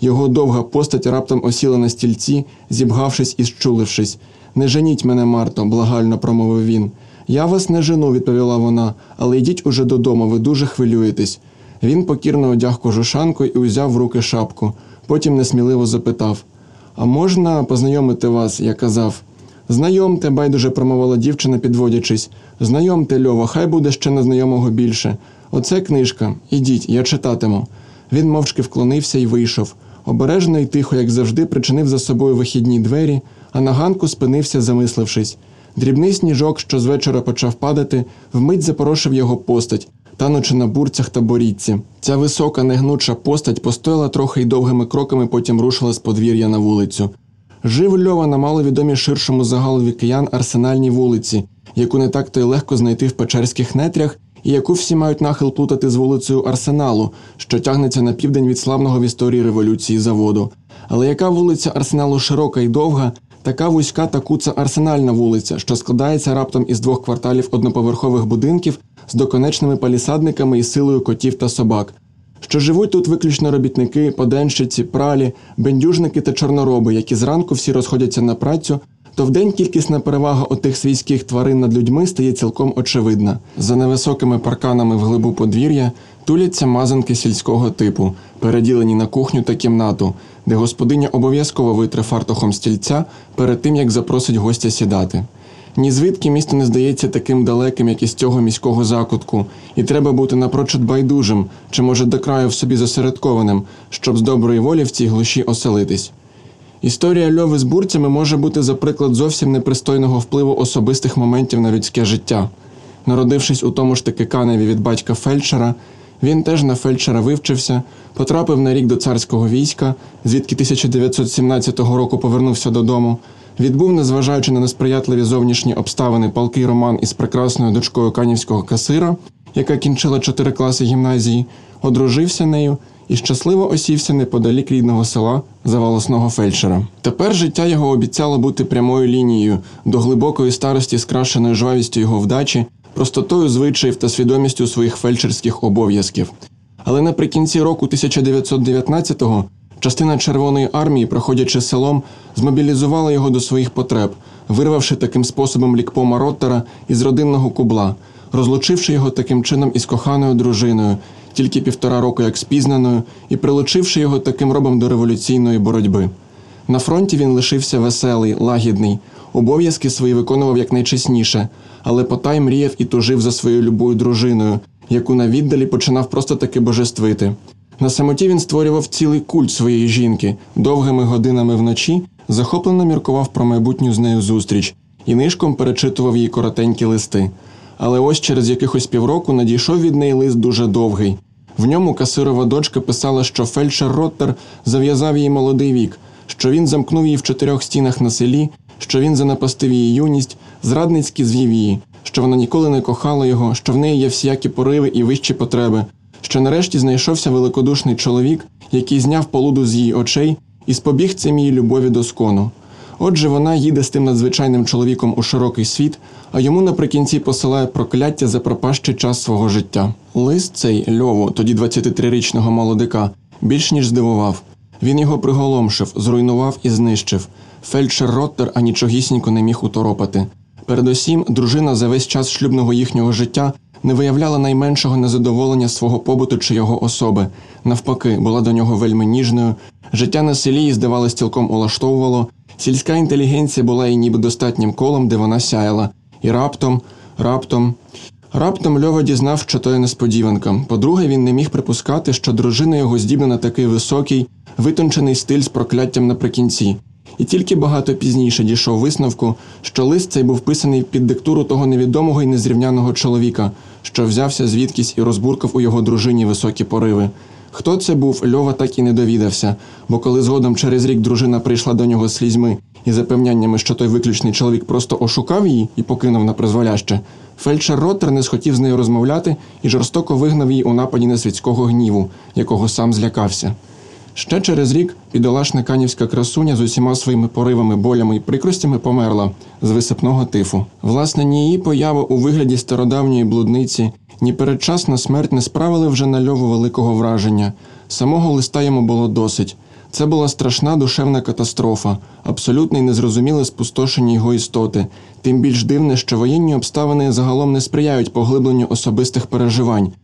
Його довга постать раптом осіла на стільці, зібгавшись і щулившись. Не женіть мене, Марто, благально промовив він. Я вас не жену, відповіла вона, але йдіть уже додому, ви дуже хвилюєтесь. Він покірно одяг кожушанку і узяв в руки шапку. Потім несміливо запитав: А можна познайомити вас, я казав. Знайомте, байдуже промовила дівчина, підводячись. Знайомте, Льова, хай буде ще незнайомого більше. Оце книжка. Ідіть, я читатиму. Він мовчки вклонився і вийшов. Обережно і тихо, як завжди, причинив за собою вихідні двері, а на ганку спинився, замислившись. Дрібний сніжок, що з вечора почав падати, вмить запорошив його постать, танучи на бурцях та борідці. Ця висока, негнуча постать постояла трохи й довгими кроками, потім рушила з подвір'я на вулицю. Жив Льова на маловідомій ширшому загалові киян арсенальній вулиці, яку не так то й легко знайти в печерських нетрях, і яку всі мають нахил плутати з вулицею Арсеналу, що тягнеться на південь від славного в історії революції заводу. Але яка вулиця Арсеналу широка і довга, така вузька та куца арсенальна вулиця, що складається раптом із двох кварталів одноповерхових будинків з доконечними палісадниками і силою котів та собак. Що живуть тут виключно робітники, поденщиці, пралі, бендюжники та чорнороби, які зранку всі розходяться на працю, то вдень кількісна перевага отих свійських тварин над людьми стає цілком очевидна. За невисокими парканами в глибу подвір'я туляться мазанки сільського типу, переділені на кухню та кімнату, де господиня обов'язково витре фартухом стільця перед тим, як запросить гостя сідати. Ні звідки місто не здається таким далеким, як із цього міського закутку, і треба бути напрочуд байдужим, чи може до краю в собі зосередкованим, щоб з доброї волі в цій глуші оселитись. Історія льови з бурцями може бути за приклад зовсім непристойного впливу особистих моментів на людське життя. Народившись у тому ж таки каневі від батька фельдшера, він теж на фельдшера вивчився, потрапив на рік до царського війська, звідки 1917 року повернувся додому. Відбув, незважаючи на несприятливі зовнішні обставини, палкий роман із прекрасною дочкою канівського касира, яка кінчила чотири класи гімназії, одружився нею і щасливо осівся неподалік рідного села за волосного фельдшера. Тепер життя його обіцяло бути прямою лінією до глибокої старості, скрашеною жвавістю його вдачі, простотою звичаїв та свідомістю своїх фельдшерських обов'язків. Але наприкінці року 1919-го частина Червоної армії, проходячи селом, змобілізувала його до своїх потреб, вирвавши таким способом лікпома Роттера із родинного кубла, розлучивши його таким чином із коханою дружиною, тільки півтора року як спізнаною, і прилучивши його таким робом до революційної боротьби. На фронті він лишився веселий, лагідний, обов'язки свої виконував якнайчесніше, але потай мріяв і тужив за своєю любою дружиною, яку на віддалі починав просто таки божествити. На самоті він створював цілий культ своєї жінки, довгими годинами вночі захоплено міркував про майбутню з нею зустріч і нишком перечитував їй коротенькі листи. Але ось через якихось півроку надійшов від неї лист дуже довгий. В ньому касирова дочка писала, що фельдшер Роттер зав'язав її молодий вік, що він замкнув її в чотирьох стінах на селі, що він занапастив її юність, зрадницьки звів її, що вона ніколи не кохала його, що в неї є всіякі пориви і вищі потреби, що нарешті знайшовся великодушний чоловік, який зняв полуду з її очей і спобіг цим її любові до скону. Отже, вона їде з тим надзвичайним чоловіком у широкий світ, а йому наприкінці посилає прокляття за пропащий час свого життя. Лист цей Льову, тоді 23-річного молодика, більш ніж здивував. Він його приголомшив, зруйнував і знищив. Фельдшер Роттер анічогісінько не міг уторопати. Передусім, дружина за весь час шлюбного їхнього життя не виявляла найменшого незадоволення свого побуту чи його особи. Навпаки, була до нього вельми ніжною. Життя на селі здавалось, цілком улаштовувало. Сільська інтелігенція була їй ніби достатнім колом, де вона сяяла. І раптом, раптом. Раптом Льова дізнав, що то є несподіванка. По-друге, він не міг припускати, що дружина його здібна на такий високий, витончений стиль з прокляттям наприкінці. І тільки багато пізніше дійшов висновку, що лист цей був писаний під диктуру того невідомого і незрівняного чоловіка, що взявся звідкись і розбуркав у його дружині високі пориви. Хто це був, Льова так і не довідався, бо коли згодом через рік дружина прийшла до нього слізьми і запевняннями, що той виключний чоловік просто ошукав її і покинув на призволяще, фельдшер Роттер не схотів з нею розмовляти і жорстоко вигнав її у нападі на світського гніву, якого сам злякався. Ще через рік підолашна канівська красуня з усіма своїми поривами, болями і прикростями померла з висипного тифу. Власне, ні її поява у вигляді стародавньої блудниці, ні передчасна смерть не справили вже на льову великого враження. Самого листа йому було досить. Це була страшна душевна катастрофа, абсолютне і незрозуміле спустошення його істоти. Тим більш дивне, що воєнні обставини загалом не сприяють поглибленню особистих переживань.